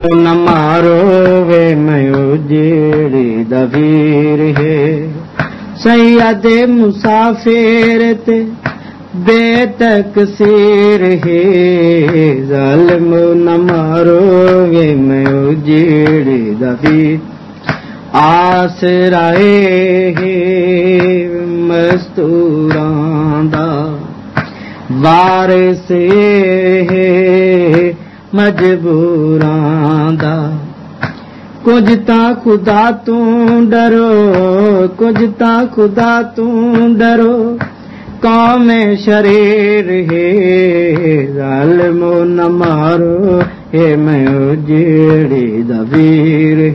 نہ مارو وے میو جیڑی دبیر ہے سید مسافر تے بے تک سیر ہے ظالم نہ مارو وے میو جیڑی دبیر آس رائے ہے مستوران دا وارث ہے مجبوراں دا۔ کچھ تا خدا تو ڈرو کچھ تا خدا تو ڈرو۔ قوم شریر ہے ظالمو نہ مارو۔ ہے میں جیڑی دبیر ہے۔